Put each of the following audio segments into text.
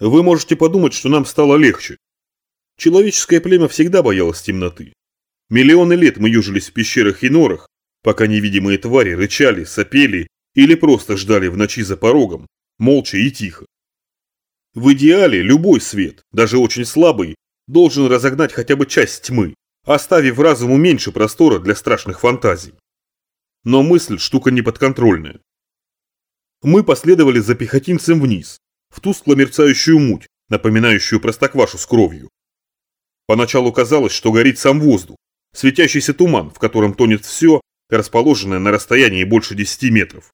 Вы можете подумать, что нам стало легче. Человеческое племя всегда боялось темноты. Миллионы лет мы южились в пещерах и норах, пока невидимые твари рычали, сопели или просто ждали в ночи за порогом, молча и тихо. В идеале любой свет, даже очень слабый, должен разогнать хотя бы часть тьмы, оставив разуму меньше простора для страшных фантазий. Но мысль – штука неподконтрольная. Мы последовали за пехотинцем вниз, в тускло мерцающую муть, напоминающую простоквашу с кровью. Поначалу казалось, что горит сам воздух, светящийся туман, в котором тонет все, расположенное на расстоянии больше 10 метров.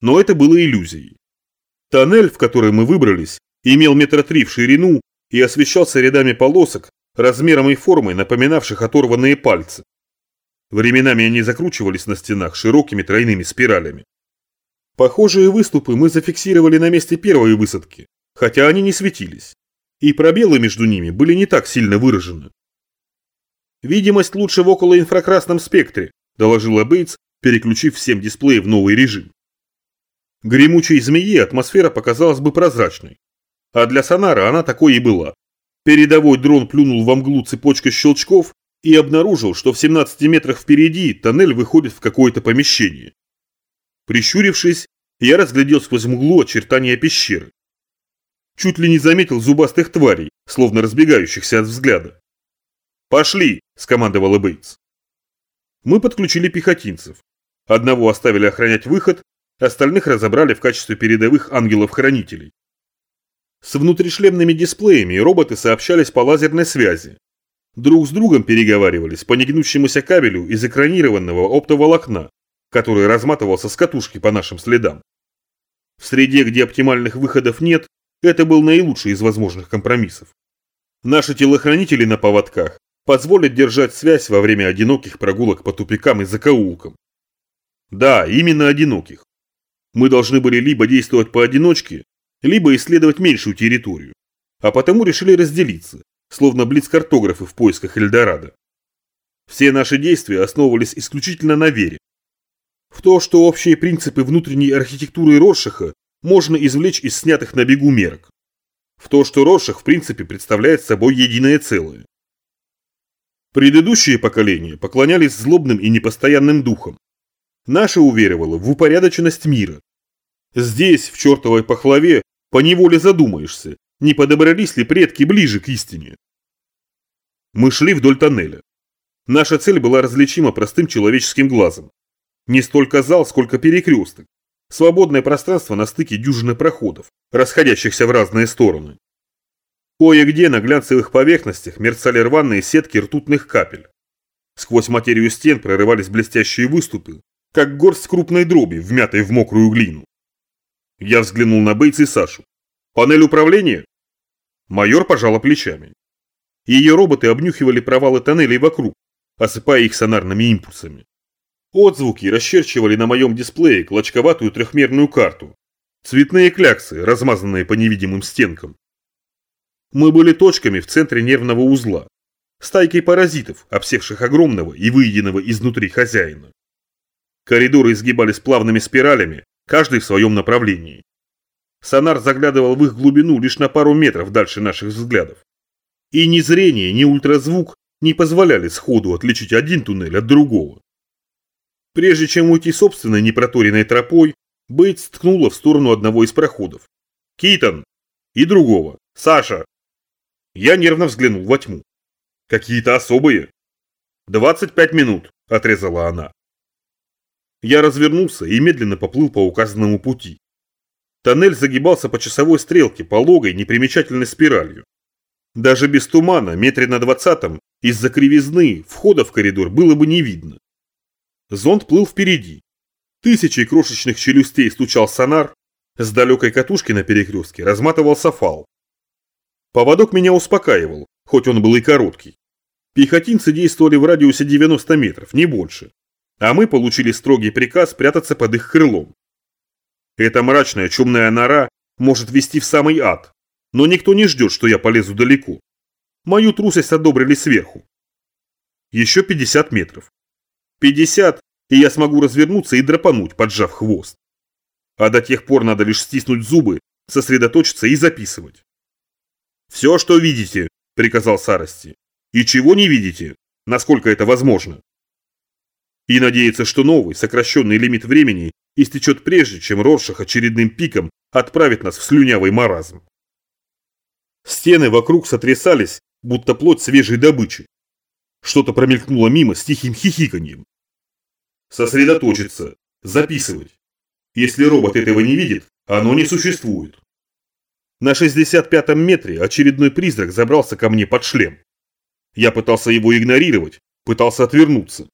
Но это было иллюзией. Тоннель, в который мы выбрались, имел метра три в ширину и освещался рядами полосок, размером и формой напоминавших оторванные пальцы. Временами они закручивались на стенах широкими тройными спиралями. Похожие выступы мы зафиксировали на месте первой высадки, хотя они не светились. И пробелы между ними были не так сильно выражены. «Видимость лучше в околоинфракрасном спектре», – доложила Бейтс, переключив всем дисплеи в новый режим. Гремучей змеи атмосфера показалась бы прозрачной. А для сонара она такой и была. Передовой дрон плюнул во мглу цепочкой щелчков и обнаружил, что в 17 метрах впереди тоннель выходит в какое-то помещение. Прищурившись, я разглядел сквозь мглу очертания пещеры. Чуть ли не заметил зубастых тварей, словно разбегающихся от взгляда. «Пошли!» – скомандовал Бейтс. Мы подключили пехотинцев. Одного оставили охранять выход, остальных разобрали в качестве передовых ангелов-хранителей. С внутришлемными дисплеями роботы сообщались по лазерной связи. Друг с другом переговаривались по негнущемуся кабелю из экранированного оптоволокна, который разматывался с катушки по нашим следам. В среде, где оптимальных выходов нет, это был наилучший из возможных компромиссов. Наши телохранители на поводках позволят держать связь во время одиноких прогулок по тупикам и закоулкам. Да, именно одиноких. Мы должны были либо действовать поодиночке, либо исследовать меньшую территорию, а потому решили разделиться, словно блиц-картографы в поисках Эльдорадо. Все наши действия основывались исключительно на вере. В то, что общие принципы внутренней архитектуры Роршаха можно извлечь из снятых на бегу мерок. В то, что Роршах в принципе представляет собой единое целое. Предыдущие поколения поклонялись злобным и непостоянным духам. Наше уверовало в упорядоченность мира. Здесь, в чертовой пахлаве, поневоле задумаешься, не подобрались ли предки ближе к истине. Мы шли вдоль тоннеля. Наша цель была различима простым человеческим глазом. Не столько зал, сколько перекресток. Свободное пространство на стыке дюжины проходов, расходящихся в разные стороны. Кое-где на глянцевых поверхностях мерцали рваные сетки ртутных капель. Сквозь материю стен прорывались блестящие выступы, как горсть крупной дроби, вмятой в мокрую глину. Я взглянул на Бейтс и Сашу. «Панель управления?» Майор пожала плечами. Ее роботы обнюхивали провалы тоннелей вокруг, осыпая их сонарными импульсами. Отзвуки расчерчивали на моем дисплее клочковатую трехмерную карту. Цветные кляксы, размазанные по невидимым стенкам. Мы были точками в центре нервного узла. Стайкой паразитов, обсевших огромного и выеденного изнутри хозяина. Коридоры изгибались плавными спиралями, каждый в своем направлении. Сонар заглядывал в их глубину лишь на пару метров дальше наших взглядов. И ни зрение, ни ультразвук не позволяли сходу отличить один туннель от другого. Прежде чем уйти собственной непроторенной тропой, Бейтс ткнула в сторону одного из проходов. «Кейтон!» И другого. «Саша!» Я нервно взглянул во тьму. «Какие-то особые?» «Двадцать пять минут», – отрезала она. Я развернулся и медленно поплыл по указанному пути. Тоннель загибался по часовой стрелке, пологой, непримечательной спиралью. Даже без тумана, метре на двадцатом, из-за кривизны, входа в коридор было бы не видно. Зонд плыл впереди. Тысячи крошечных челюстей стучал сонар, с далекой катушки на перекрестке разматывался фал. Поводок меня успокаивал, хоть он был и короткий. Пехотинцы действовали в радиусе 90 метров, не больше а мы получили строгий приказ прятаться под их крылом. Эта мрачная чумная нора может вести в самый ад, но никто не ждет, что я полезу далеко. Мою трусость одобрили сверху. Еще 50 метров. 50, и я смогу развернуться и драпануть, поджав хвост. А до тех пор надо лишь стиснуть зубы, сосредоточиться и записывать. «Все, что видите», – приказал Сарости. «И чего не видите, насколько это возможно». И надеяться, что новый, сокращенный лимит времени истечет прежде, чем Роршах очередным пиком отправит нас в слюнявый маразм. Стены вокруг сотрясались, будто плоть свежей добычи. Что-то промелькнуло мимо с тихим хихиканьем. Сосредоточиться, записывать. Если робот этого не видит, оно не существует. На 65-м метре очередной призрак забрался ко мне под шлем. Я пытался его игнорировать, пытался отвернуться.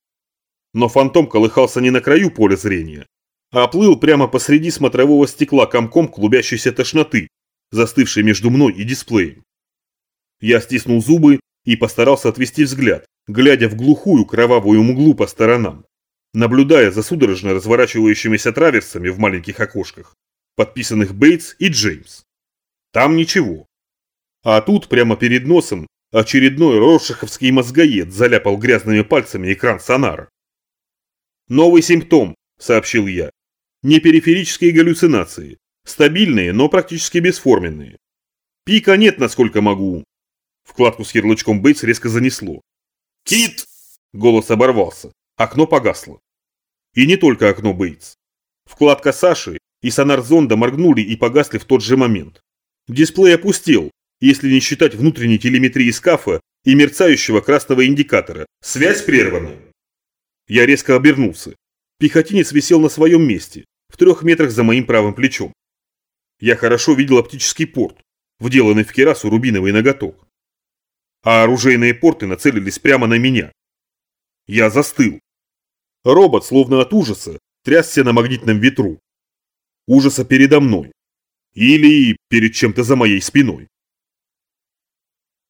Но фантом колыхался не на краю поля зрения, а плыл прямо посреди смотрового стекла комком клубящейся тошноты, застывшей между мной и дисплеем. Я стиснул зубы и постарался отвести взгляд, глядя в глухую кровавую мглу по сторонам, наблюдая за судорожно разворачивающимися траверсами в маленьких окошках, подписанных Бейтс и Джеймс. Там ничего. А тут, прямо перед носом, очередной роршаховский мозгоед заляпал грязными пальцами экран сонара. «Новый симптом», – сообщил я. «Не периферические галлюцинации. Стабильные, но практически бесформенные. Пика нет, насколько могу». Вкладку с ярлычком Бейтс резко занесло. «Кит!» – голос оборвался. Окно погасло. И не только окно Бейтс. Вкладка Саши и сонар зонда моргнули и погасли в тот же момент. Дисплей опустел, если не считать внутренней телеметрии скафа и мерцающего красного индикатора. Связь прервана. Я резко обернулся. Пехотинец висел на своем месте, в трех метрах за моим правым плечом. Я хорошо видел оптический порт, вделанный в керасу рубиновый ноготок. А оружейные порты нацелились прямо на меня. Я застыл. Робот, словно от ужаса, трясся на магнитном ветру. Ужаса передо мной. Или перед чем-то за моей спиной.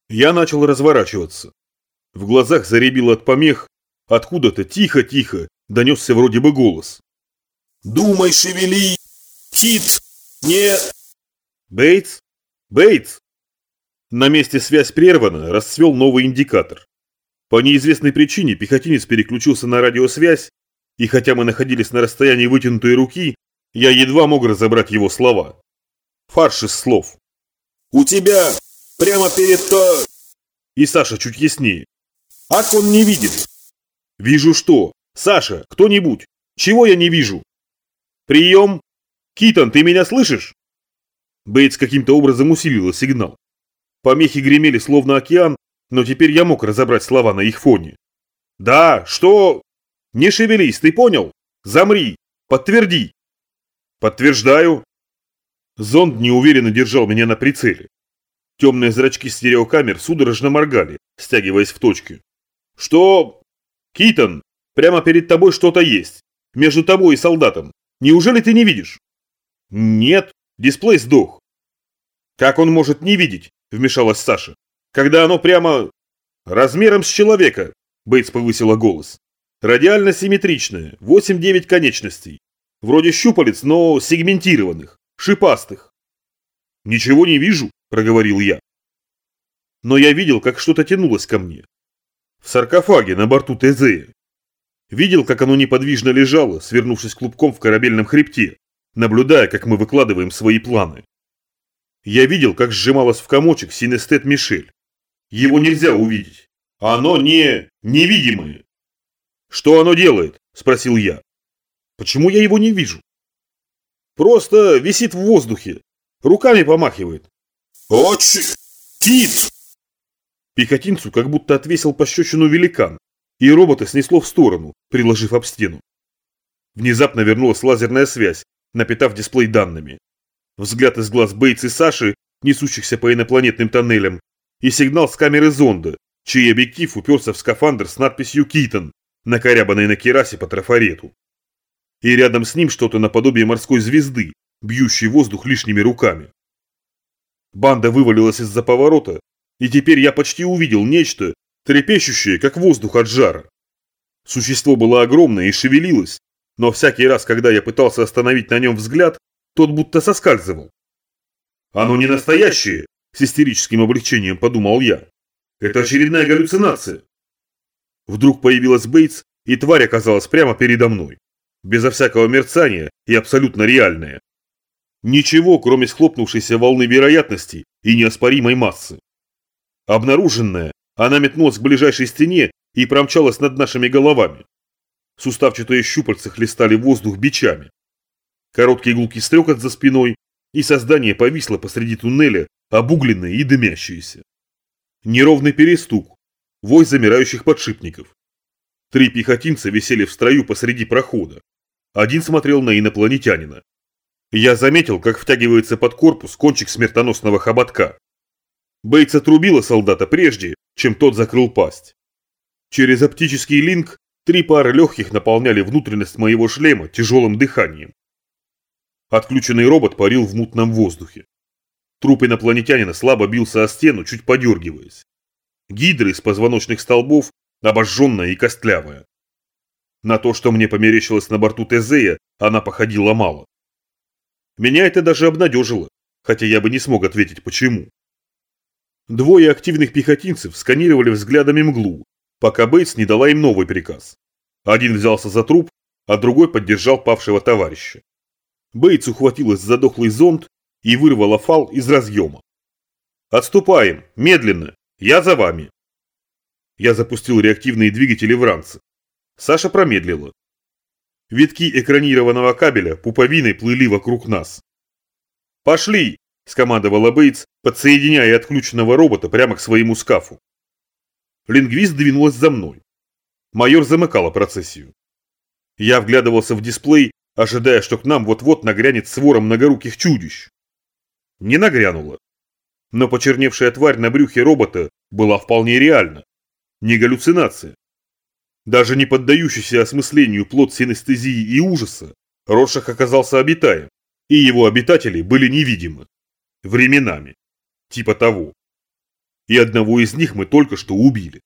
Я начал разворачиваться. В глазах заребило от помех, откуда-то тихо-тихо донесся вроде бы голос. «Думай, шевели! Кит! Нет!» «Бейтс? Бейтс!» На месте связь прервана, расцвел новый индикатор. По неизвестной причине пехотинец переключился на радиосвязь, и хотя мы находились на расстоянии вытянутой руки, я едва мог разобрать его слова. Фарш из слов. «У тебя прямо перед то...» И Саша чуть яснее. «Ак он не видит». «Вижу что? Саша, кто-нибудь? Чего я не вижу?» «Прием! Китон, ты меня слышишь?» Бейтс каким-то образом усилила сигнал. Помехи гремели словно океан, но теперь я мог разобрать слова на их фоне. «Да, что...» «Не шевелись, ты понял? Замри! Подтверди!» «Подтверждаю!» Зонд неуверенно держал меня на прицеле. Темные зрачки стереокамер судорожно моргали, стягиваясь в точки. «Что...» «Китон, прямо перед тобой что-то есть. Между тобой и солдатом. Неужели ты не видишь?» «Нет, дисплей сдох». «Как он может не видеть?» – вмешалась Саша когда оно прямо... размером с человека, Бейтс повысила голос. Радиально симметричное, 8-9 конечностей. Вроде щупалец, но сегментированных, шипастых. «Ничего не вижу», – проговорил я. Но я видел, как что-то тянулось ко мне. В саркофаге на борту Тезея. Видел, как оно неподвижно лежало, свернувшись клубком в корабельном хребте, наблюдая, как мы выкладываем свои планы. Я видел, как сжималась в комочек Синестет Мишель, его нельзя увидеть. Оно не... невидимое. Что оно делает? Спросил я. Почему я его не вижу? Просто висит в воздухе. Руками помахивает. Очи! Кит! Пехотинцу как будто отвесил пощечину великан, и робота снесло в сторону, приложив об стену. Внезапно вернулась лазерная связь, напитав дисплей данными. Взгляд из глаз Бейтс и Саши, несущихся по инопланетным тоннелям, и сигнал с камеры зонда, чей объектив уперся в скафандр с надписью «Китон», накорябанной на керасе по трафарету. И рядом с ним что-то наподобие морской звезды, бьющей воздух лишними руками. Банда вывалилась из-за поворота, и теперь я почти увидел нечто, трепещущее, как воздух от жара. Существо было огромное и шевелилось, но всякий раз, когда я пытался остановить на нем взгляд, тот будто соскальзывал. «Оно не настоящее!» С истерическим облегчением подумал я. Это очередная галлюцинация. Вдруг появилась Бейтс, и тварь оказалась прямо передо мной. Безо всякого мерцания и абсолютно реальная. Ничего, кроме схлопнувшейся волны вероятности, и неоспоримой массы. Обнаруженная, она метнулась к ближайшей стене и промчалась над нашими головами. Суставчатые щупальца хлестали воздух бичами. Короткий гулкий стрекот за спиной, и создание повисло посреди туннеля, обугленное и дымящееся. Неровный перестук, вой замирающих подшипников. Три пехотинца висели в строю посреди прохода. Один смотрел на инопланетянина. Я заметил, как втягивается под корпус кончик смертоносного хоботка. Бейтс отрубила солдата прежде, чем тот закрыл пасть. Через оптический линк три пары легких наполняли внутренность моего шлема тяжелым дыханием. Отключенный робот парил в мутном воздухе. Труп инопланетянина слабо бился о стену, чуть подергиваясь. Гидры из позвоночных столбов, обожженная и костлявая. На то, что мне померещилось на борту Тезея, она походила мало. Меня это даже обнадежило, хотя я бы не смог ответить почему. Двое активных пехотинцев сканировали взглядами мглу, пока Бейтс не дала им новый приказ. Один взялся за труп, а другой поддержал павшего товарища. Бейтс ухватилась за дохлый зонт и вырвала фал из разъема. «Отступаем! Медленно! Я за вами!» Я запустил реактивные двигатели в ранце. Саша промедлила. Витки экранированного кабеля пуповиной плыли вокруг нас. «Пошли!» – скомандовала Бейтс, подсоединяя отключенного робота прямо к своему скафу. Лингвист двинулась за мной. Майор замыкала процессию. Я вглядывался в дисплей, ожидая, что к нам вот-вот нагрянет свора многоруких чудищ. Не нагрянула. Но почерневшая тварь на брюхе робота была вполне реальна. Не галлюцинация. Даже не поддающийся осмыслению плод синестезии и ужаса, Роршах оказался обитаем, и его обитатели были невидимы. Временами. Типа того. И одного из них мы только что убили.